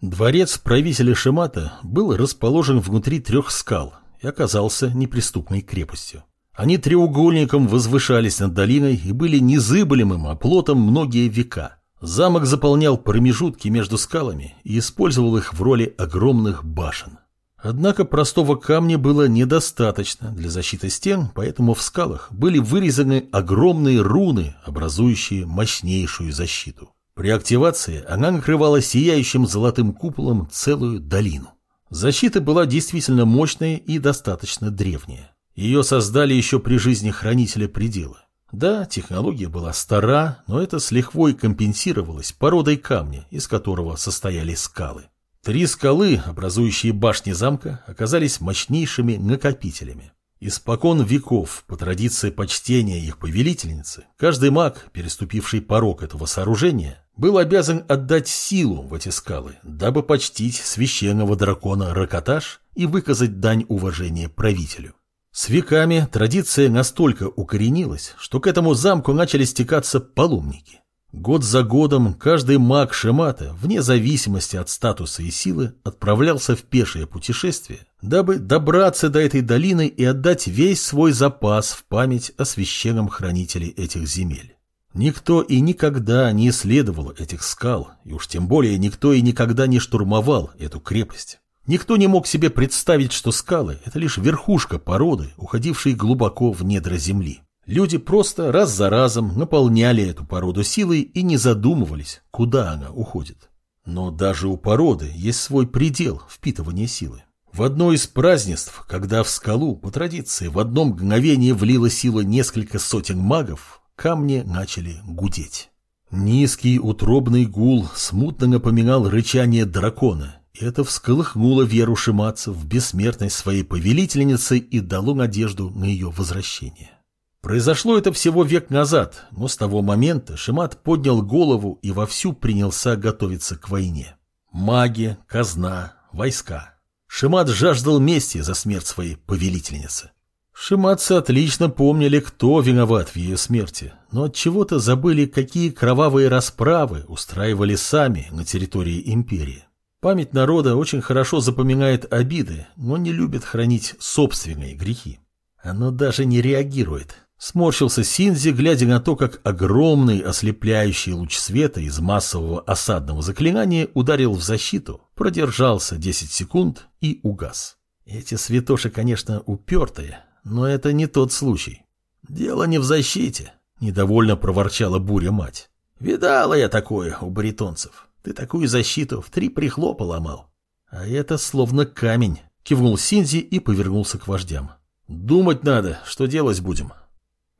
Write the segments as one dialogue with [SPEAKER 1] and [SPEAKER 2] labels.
[SPEAKER 1] Дворец правителя Шимата был расположен внутри трех скал и оказался неприступной крепостью. Они треугольником возвышались над долиной и были незыблемым оплотом многие века. Замок заполнял промежутки между скалами и использовал их в роли огромных башен. Однако простого камня было недостаточно для защиты стен, поэтому в скалах были вырезаны огромные руны, образующие мощнейшую защиту. При активации она накрывала сияющим золотым куполом целую долину. Защита была действительно мощная и достаточно древняя. Ее создали еще при жизни хранителя предела. Да, технология была стара, но это с лихвой компенсировалось породой камня, из которого состояли скалы. Три скалы, образующие башни замка, оказались мощнейшими накопителями. Испокон веков, по традиции почтения их повелительницы, каждый маг, переступивший порог этого сооружения, был обязан отдать силу в эти скалы, дабы почтить священного дракона Ракоташ и выказать дань уважения правителю. С веками традиция настолько укоренилась, что к этому замку начали стекаться паломники. Год за годом каждый маг Шемата, вне зависимости от статуса и силы, отправлялся в пешее путешествие, дабы добраться до этой долины и отдать весь свой запас в память о священном хранителе этих земель. Никто и никогда не исследовал этих скал, и уж тем более никто и никогда не штурмовал эту крепость. Никто не мог себе представить, что скалы – это лишь верхушка породы, уходившей глубоко в недра земли. Люди просто раз за разом наполняли эту породу силой и не задумывались, куда она уходит. Но даже у породы есть свой предел впитывания силы. В одно из празднеств, когда в скалу, по традиции, в одно мгновение влила сила несколько сотен магов, камни начали гудеть. Низкий утробный гул смутно напоминал рычание дракона, и это всколыхнуло веру Шимаца в бессмертность своей повелительницы и дало надежду на ее возвращение. Произошло это всего век назад, но с того момента Шимат поднял голову и вовсю принялся готовиться к войне. Маги, казна, войска. Шимат жаждал мести за смерть своей повелительницы. Шиматцы отлично помнили, кто виноват в ее смерти, но от чего то забыли, какие кровавые расправы устраивали сами на территории империи. Память народа очень хорошо запоминает обиды, но не любит хранить собственные грехи. Оно даже не реагирует, Сморщился Синзи, глядя на то, как огромный ослепляющий луч света из массового осадного заклинания ударил в защиту, продержался 10 секунд и угас. Эти святоши, конечно, упертые, но это не тот случай. «Дело не в защите», — недовольно проворчала буря-мать. «Видала я такое у баритонцев. Ты такую защиту в три прихлопа ломал». «А это словно камень», — кивнул Синзи и повернулся к вождям. «Думать надо, что делать будем».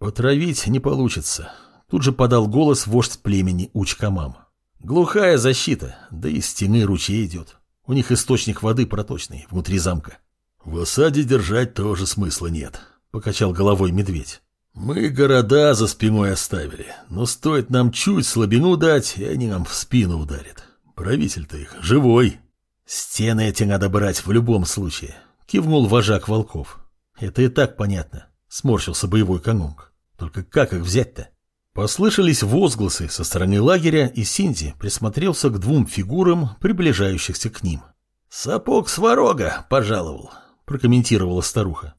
[SPEAKER 1] Потравить не получится. Тут же подал голос вождь племени Учкамам. Глухая защита, да и стены ручей идет. У них источник воды проточный, внутри замка. В осаде держать тоже смысла нет, покачал головой медведь. Мы города за спиной оставили, но стоит нам чуть слабину дать, и они нам в спину ударят. Правитель-то их живой. Стены эти надо брать в любом случае, кивнул вожак волков. Это и так понятно, сморщился боевой канунг. Только как их взять-то? Послышались возгласы со стороны лагеря, и Синди присмотрелся к двум фигурам, приближающихся к ним. «Сапог сварога пожаловал», — прокомментировала старуха.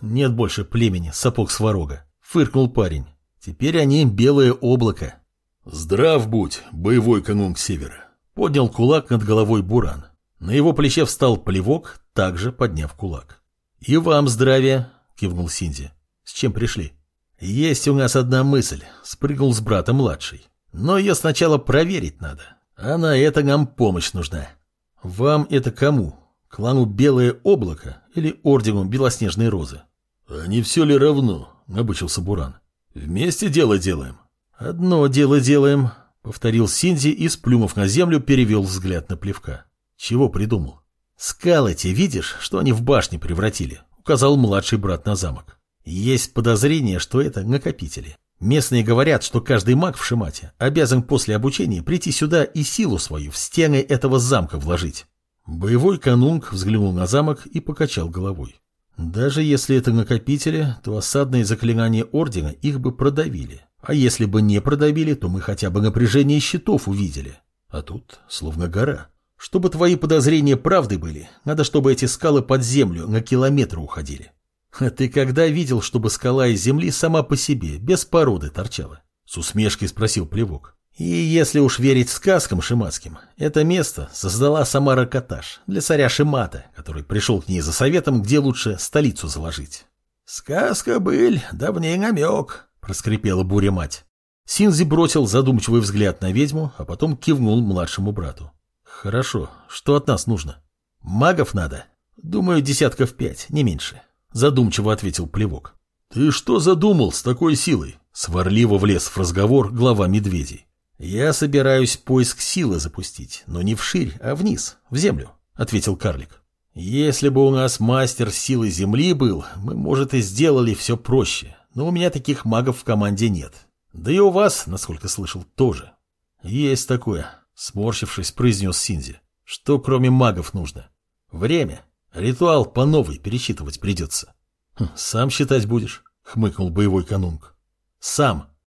[SPEAKER 1] «Нет больше племени сапог сварога», — фыркнул парень. «Теперь они белое облако».
[SPEAKER 2] «Здрав будь, боевой канун севера», —
[SPEAKER 1] поднял кулак над головой Буран. На его плече встал плевок, также подняв кулак. «И вам здравия», — кивнул Синди. «С чем пришли?» «Есть у нас одна мысль», — спрыгнул с брата младший. «Но ее сначала проверить надо. А на это нам помощь нужна». «Вам это кому? Клану Белое Облако или Ордену Белоснежной Розы?»
[SPEAKER 2] «А не все ли равно?» — набычился Буран. «Вместе дело делаем».
[SPEAKER 1] «Одно дело делаем», — повторил Синзи и, сплюнув на землю, перевел взгляд на плевка. «Чего придумал?» «Скалы те, видишь, что они в башни превратили?» — указал младший брат на замок. Есть подозрение, что это накопители. Местные говорят, что каждый маг в Шимате обязан после обучения прийти сюда и силу свою в стены этого замка вложить. Боевой канунг взглянул на замок и покачал головой. Даже если это накопители, то осадные заклинания Ордена их бы продавили. А если бы не продавили, то мы хотя бы напряжение щитов увидели. А тут словно гора. Чтобы твои подозрения правды были, надо, чтобы эти скалы под землю на километры уходили. А ты когда видел, чтобы скала из земли сама по себе, без породы торчала? С усмешкой спросил Плевок. И если уж верить сказкам шиматским, это место создала сама Ракоташ для царя Шимата, который пришел к ней за советом, где лучше столицу заложить. «Сказка быль, давней намек», — проскрипела буря-мать. Синзи бросил задумчивый взгляд на ведьму, а потом кивнул младшему брату. «Хорошо. Что от нас нужно?» «Магов надо. Думаю, десятков пять, не меньше», — задумчиво ответил Плевок.
[SPEAKER 2] «Ты что задумал с такой силой?» — сварливо влез в разговор глава медведей.
[SPEAKER 1] «Я собираюсь поиск силы запустить, но не вширь, а вниз, в землю», — ответил карлик. «Если бы у нас мастер силы земли был, мы, может, и сделали все проще, но у меня таких магов в команде нет. Да и у вас, насколько слышал, тоже». «Есть такое», Сморщившись, произнес Синзи. Что кроме магов нужно? Время. Ритуал по новой пересчитывать придется. Хм, сам считать будешь? Хмыкнул боевой канунг. Сам.